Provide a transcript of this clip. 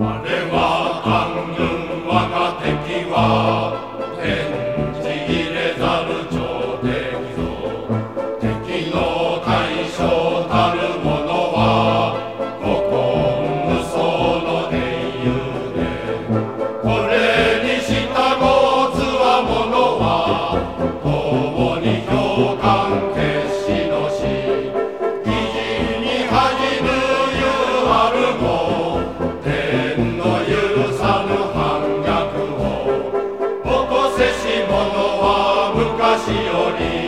Ma ne wa ka lung lung wa ka te ki wa. See you, passioni